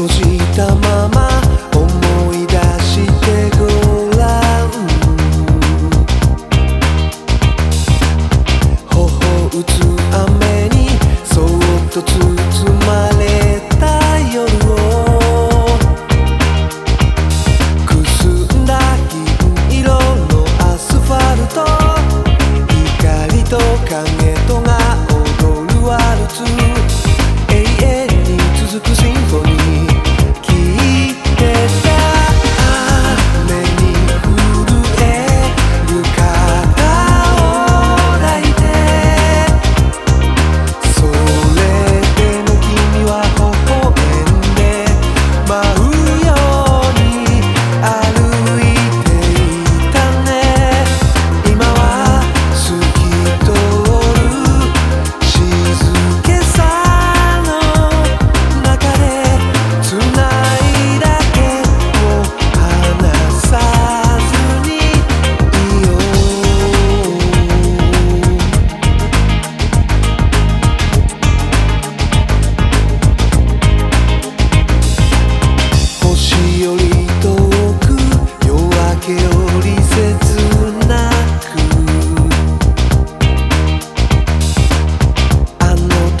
閉じたまま思い出してごらん頬打つ雨にそっと包まれた夜を。くすんだ銀色のアスファルト。光と影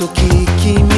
と聞き